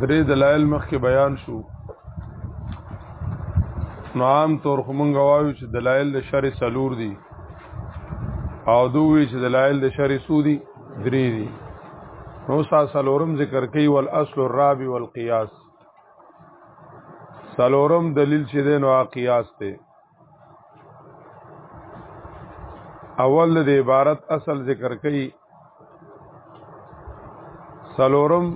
درې دلایل مخکې بیان شو نو عام طور خو مونږ وایو چې دلایل د شر سلور دي او دوی چې دلایل د شر سودي درې دي نو سا سلورم ذکر کوي ول اصل الرابع والقياس سلورم دلیل چې دی نو قیاس دی اول د عبارت اصل ذکر کړي سلورم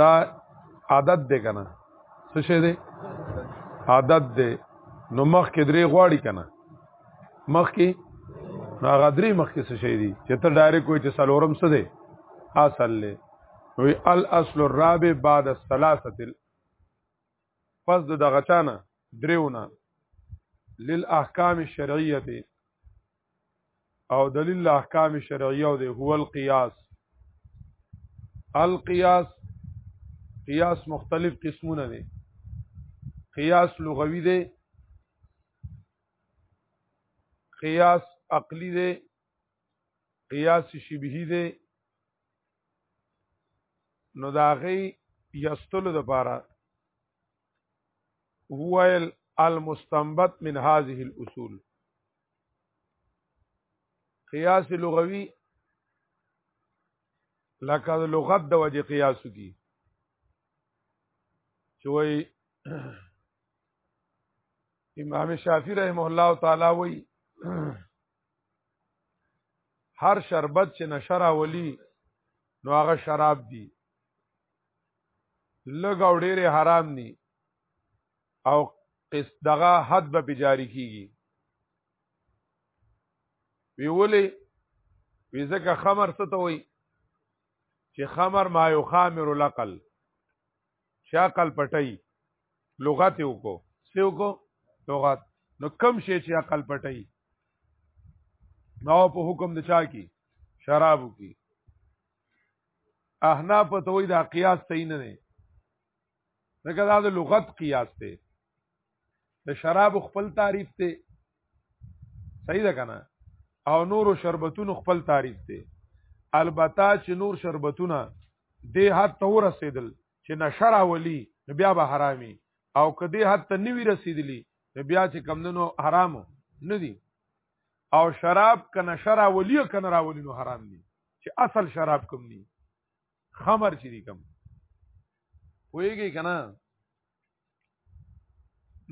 دا عادت دی کنه څه شه دی عادت دی نو مخ کې درې غواړي کنه مخ کې نو هغه درې مخ کې څه شي دي چې ته ډایرکټ وای چې سلورم څه دی اصل له وی الاصل الرابع بعد الثلاثه پس د دغه چانه دریونه للاحکام الشرعیه او دلیل احکام شرعیه دی هو القیاس القیاس قیاس مختلف قسمونه دي قیاس لغوي دی قیاس عقلی دی قیاس شبهی دی نو دا غي یستلو د پاره هو المستنبط من هذه الاصول قیاس لغوي لکه لغت د وجه قیاس کی چې وای امام شافعی رحمه الله تعالی وای هر شربت چې نشه راولي نو هغه شراب دي لږ او ډېرې حرام دي او قص دغه حد به پې جاري کېږي وی ولې وی ځکه خمر څه ته وایي چې خمر ما یو خامر لقل چې عقل پټي لغت یو کو سیو کو لغت نو کم شي چې عقل پټي نو په حکم د چا کی شرابو کی احناف ته وای دا قیاس صحیح نه دی دا د لغت قیاس دی د شراب خپل تعریف ته صحیح ده کنه او نورو شربتونو خپل تعریف ته البته چې نور شربتونه د حد ته ورسېدل چې نشرا ولی بیا به حرامي او کدی حد ته نوی رسیدلی بیا چې کمندنو حرام نه دي او شراب کنه شرا ولی کنه راولی نو حرام دي چې اصل شراب کوم دي خمر چې دي کوم ویږي کنه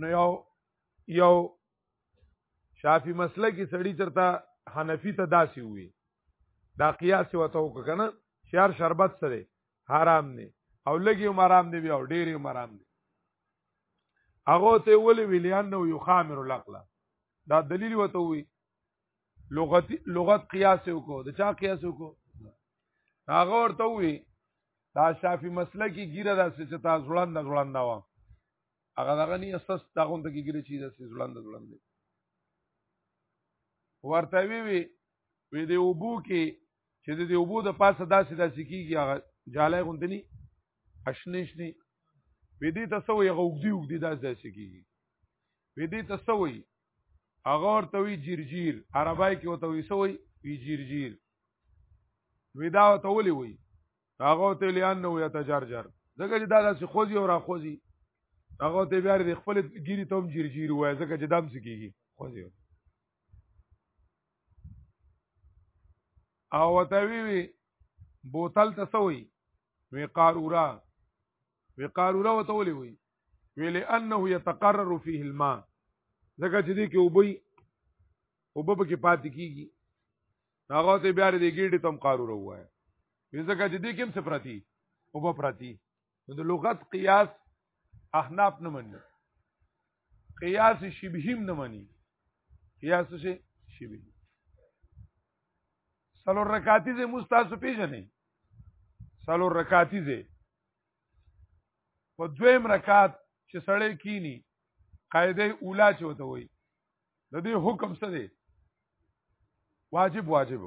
نو یو یو شافی مسله کې سړی چرته حنفی ته داسي وي دا قیاس وته وک کنه شهر شربت سره حرام نه او لګي مرام دی بیا ډېری مرام دی هغه ته ولې ویلیان نو یو خامر العقل دا دلیل وته وي لغت لغت قیاس وکړو د چا قیاس وکړو هغه ورته وی دا شافی مسله کې ګیره داسې چې تا ځوړند ځوړند و هغه دغه نه اساس دا غوند کې ګیره چې داسې ځوړند ځوړند ورته وی وی وی دی وبو کې چې د دې وبو د پاسه داسې داسې کیږي هغه جالای غوندنی اشنشنی وی دې تاسو یې غوګدی وګدی داسې داسې کیږي وی دې تاسو یې هغه ورته وی جیرجیر عربای کې وته وی سوی وی جیرجیر ودا وته ولي وی هغه ته لیان نو یا تجرجر ځکه چې دا داسې خوځي او را خوځي هغه ته بیا د خپل ګيري ته هم جیرجیر وای ځکه چې دام سکیږي خوځي او وته وی وی بوتل ته سوی وی قارورا وی قارورا وته ولي وی ویل انه يتقرر فيه الماء ځکه چې دې کې وبي وب په کې پاتې کیږي هغه ته بیا دې ګیډې تم قارور وای ځکه چې دې کې هم سپراتی وب پراتی نو د لغت قیاس احناف نه مني قیاس شبهیم نه مني قیاس شي شبهیم سلور رکاتی زه مستاسو پیژنې سلور رکاتی زه په دویم رکعت چې سړی کینی قاعده اولا چې وته وي د دې حکم څه دی واجب واجب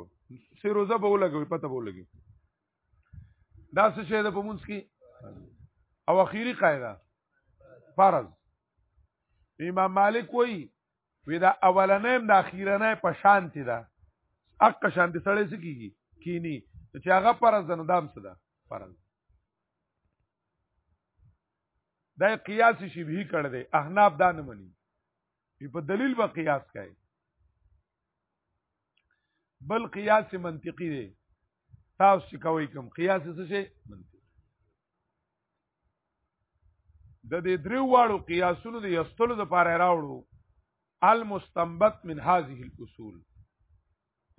سه روزه به ولګوي پته به ولګي دا څه شی ده په مونږ کې او اخیری قاعده فرض امام مالک وای وی دا اولنې د اخیرنې په شانتی ده اق شانتی سره سکیږي کینی چې هغه فرض نه دام څه ده فرض دا قیاس شبهی کړ دی احناف دا نه مني په دلیل به قیاس کوي بل قیاس منطقي دی تاسو چې کوي کوم قیاس څه شي منطقي د دې درو واړو قیاسونو د یستلو لپاره راوړو المستنبط من هذه الاصول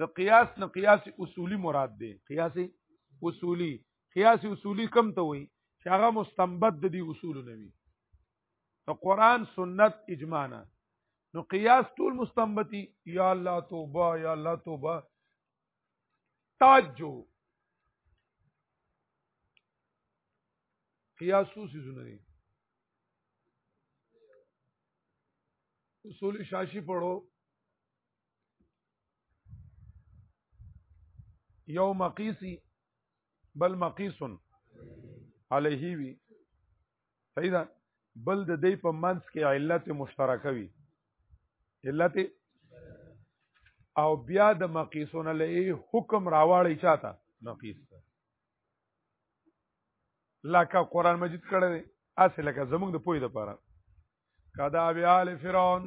د قیاس نه قیاس اصولی مراد دی قیاس اصولی قیاس اصولی کم ته وي چې هغه مستنبط د دې اصول نه وي ته قران سنت اجماع نه نو قیاس ټول مستنبطي یا الله توبه یا الله توبه تاجو قیاس څه سيزونه دي اصول شاشي پړو یو مقیسی بل مقیس علیه وی صحیح ده بل د دې په منځ کې علت مشترکه وی علت او بیا د مقیسون له حکم راواړی چاته مقیس لکه قران مجید کړه دی اصل لکه زمونږ د پوی د پاره کدا بیا ال فرعون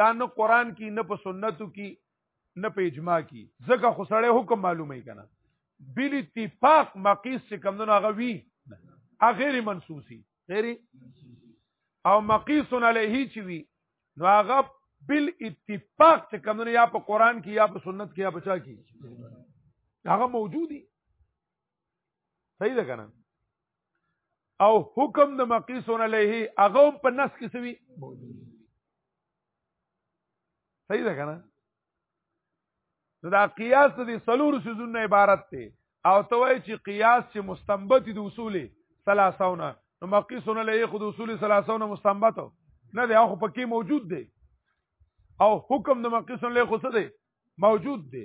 دا نه قران کې نه په سنتو کې نه په اجماع کې ځکه خو سړی حکم معلومه کنه بل اتفاق مقیس چې کم نه هغه وی غیر منسوسی غیر او مقیس علیه چې وی نو هغه بل اتفاق چې کم نه یا په قران کې یا په سنت کې یا په چا کې هغه موجودی صحیح ده کنه او حکم د مقیسون علیه هغه په نس کې سوي صحیح ده کنه نو دا قیاس د سلور سيزونو عبارت دی او ته وایي چې قیاس چې مستنبط دي اصول ثلاثونه نو مقیسون علیه خود اصول ثلاثونه مستنبط نه دی هغه پکې موجود دی او حکم د مقیسون علیه خو څه دی موجود دی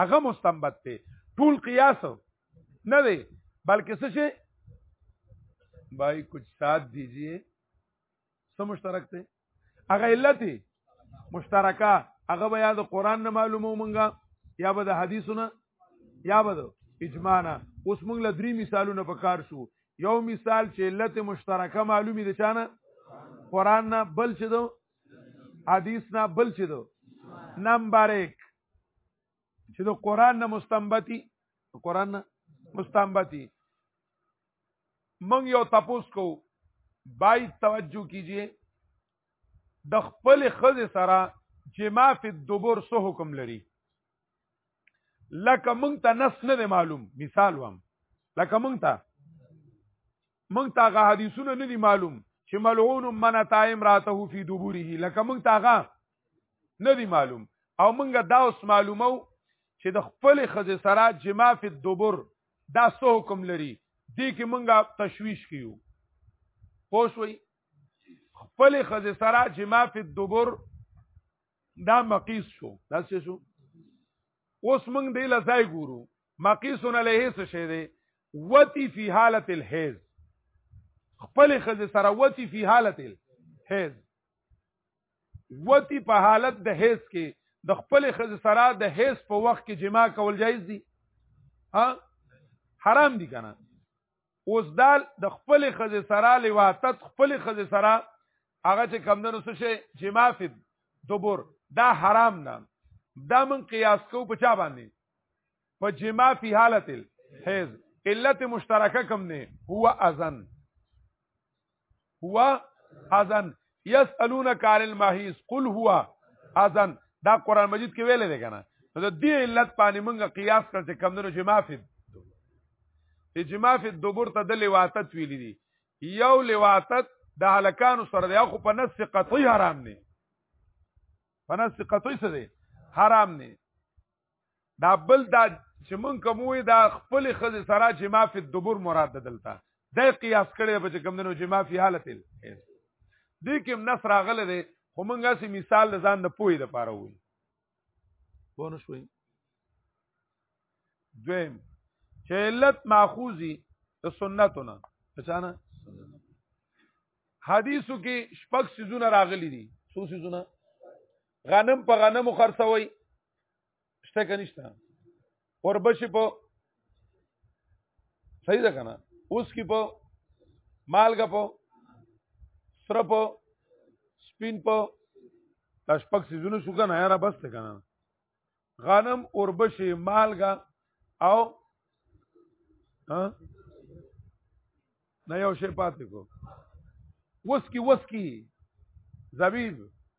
هغه مستنبط دی ټول قیاس نه دی بلکې څه شي بھائی کچھ ساتھ دیجئے څه مشترک دی هغه علت مشترکه هغه بیا د قران نه معلومه مونږه یا به د حدیثونه یا به د اجماع نه اوس مونږ له درې مثالونه په کار شو یو مثال چې علت مشترکه معلومی دي چانه قران نه بل چې دو حدیث نه بل چې دو نمبر 1 چې د قران نه مستنبطي قران نه مستنبطي مونږ یو تپوس کو باید توجه کیجیے د خپل خز سره چې ما فی الدبر سو حکم لري لکه مونږ ته نس نه معلوم مثال وام لکه مونږ ته مونږ ته غا حدیثونه نه معلوم چې ملعون من تا امراته فی دبره لکه مونږ ته غا نه دی معلوم او مونږه دا اوس معلومو چې د خپل خزه سره جما فی الدبر دا سو حکم لري دې کې مونږه تشویش کیو پوښوي خپل خزه سره جما فی الدبر دا مقیس شو دا څه شو اوس مونږ دې لځای ګورو مقیسون علیه څه شه دی وتی فی حالت الحیز خپل خزه سره وتی فی حالت الحیز وتی په حالت د هیڅ کې د خپل خزه سره د هیڅ په وخت کې جما کول جایز دي ها حرام دي کنه اوس دال د خپل خزه سره لواتت خپل خزه سره هغه چې کم دنو څه شي جما فد دبر دا حرام نه دا من قیاس کو په چا باندې په جما فی حالت الحیز علت مشترکه کم نه هو اذن هو اذن يسالونك عن المحيض قل هو اذن دا قران مجید کې ویل دي کنه نو د دې علت باندې موږ قیاس کړ چې کم دنو جما فی اجماع فی الدبر ته د لواتت ویل دي یو لواتت د هلکانو سره دی خو په نس قطعی حرام نه په نس قطعی سره حرام نه دا بل دا چې مونږ کوموي دا خپل خزه سره چې ما فی الدبر مراد دلته دا قیاس کړي په کوم دنو چې ما فی حالت دې کوم نص راغله دي خو مونږه سي مثال ځان نه پوي د پاره وي پونه شوي دویم چې علت ماخوذي د سنتونه پچانه حدیثو کې شپږ سيزونه راغلي دي څو سيزونه غنم په غنمو خرڅوي شته کنيشته اوربشي په صحیح ده کنه اوس کې په مالګه په سره په سپین په تشپک سيزونه شو کنه یاره بس ته کنه غنم اوربشي مالګه او ها نه یو شی پاتې کو وسکی وسکی زبیب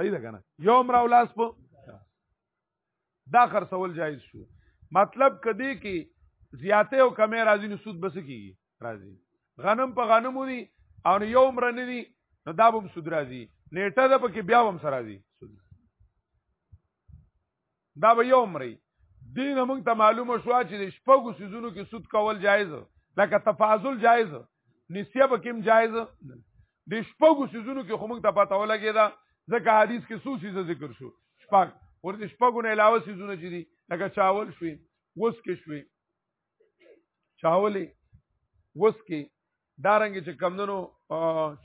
صحیح ده کنه یو عمره ولاس په دا خرڅول جایز شو مطلب کدی کې زیاته او کمې راځي نو سود بس کیږي راځي غنم په غنمو دي او یو عمره نه دي نو دا به سود راځي نیټه ده پکې بیا هم سره راځي دا به یو مري دین موږ ته معلومه شو چې د شپږو سيزونو کې سود کول جایز لکه تفاضل جایز نسیه به کوم جایز د شپږو سيزونو کې خو موږ ته پته ولګی دا ځکه حدیث کې څو سيزه ذکر شو شپږ ور د شپږو نه علاوه سيزونه چې دي لکه چاول شوي وس کې شوي چاولې وس کې دارنګ چې کمندونو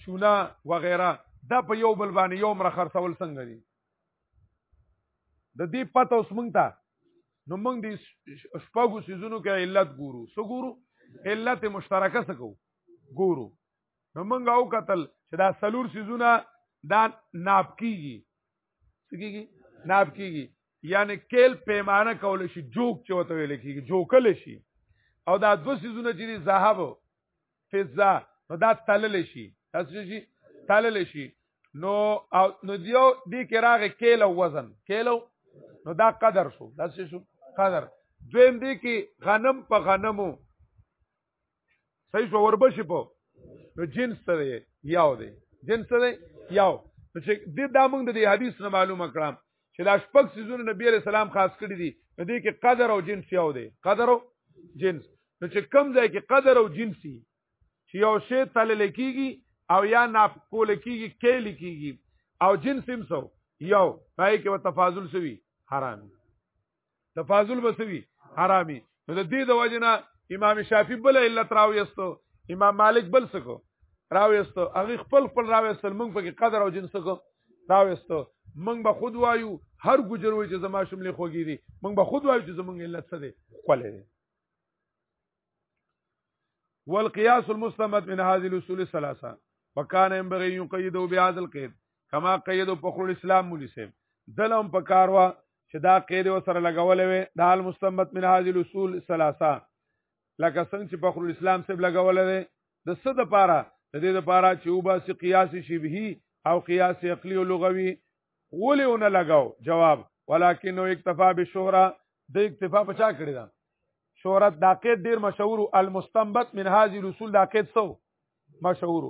چونه وغیرہ دا په یو بل باندې یو مر خرڅول څنګه دي د دې پته اوس مونږ ته نو مونږ دې شپږو سيزونو کې علت ګورو سو ګورو علت مشترکه سکو ګورو نو مونږ او قتل چې دا سلور سيزونه دا ناپ کیږي سګيږي ناب کیږي یعنی کیل پیمانه کول شي جوک چوته ویل کیږي جوکل شي او دا دو سيزونه چې ذهب فضه نو دا تلل شي تاسو شي تلل شي نو او نو دیو دی کې راغې کیلو وزن کیلو نو دا قدر شو دا شو قدر دویم دی کې غنم په غنمو صحیح شو وربشي په نو جنس سره یاو دی جنس سره یاو چې د دا موږ د حدیث نه معلومه کړم چې دا شپږ سيزونه نبی عليه السلام خاص کړی دي نو دې کې قدر او جنس یاو دی قدر او جنس نو چې کم ځای کې قدر او جنسي چې یو شی تل لکېږي او یا ناپ کول کېږي کې لکېږي او جنس هم سو یو پای کې تفاضل سوي حرام تفاضل بسوي حرامي نو د دې د وجنه امام شافعي بل علت راويستو امام مالک بل سکو راويستو هغه خپل خپل راويستل موږ په قدر او جنس کو راويستو موږ به خود وایو هر ګجر وای چې زما شملې خوږی دي موږ به خود وایو چې زمونږ علت څه دی خپل دی والقياس المستمد من هذه الاصول الثلاثه وكان ينبغي يقيد بهذا القيد كما قيد فخر الاسلام مولسم دلهم پکاروا چې دا قید او سره لګولې وي د حال مستمت من هذه الاصول ثلاثه لکه څنګه چې فخر الاسلام سب لګولې وي د څه د پاره د دې د پاره چې وبا سي قياس شبهي او قياس عقلي او لغوي ولې ونه لګاو جواب ولکن نو اکتفا بالشهره د اکتفا په چا کړی دا شهرت دا قید ډیر مشهور المستنبت من هذه الاصول دا قید سو مشهور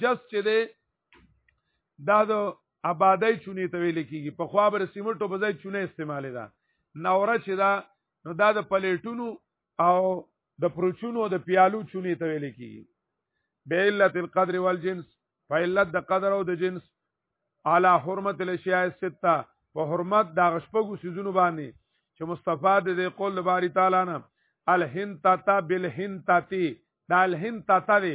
جس چې دی دا د آبادی چونې ته ویل کېږي په خوا بر سیمټو په ځای چونې استعمالې ده نوره چې دا نو دا د پلیټونو او د پروچونو او د پیالو چونې ته ویل کېږي به علت القدر والجنس فعلت د قدر او د جنس علی حرمت الاشیاء السته په حرمت د غشپګو سيزونو باندې چې مستفاد دې قول باری تعالی نه الهن تاتا بالهن تاتی دا الهن تاتا دی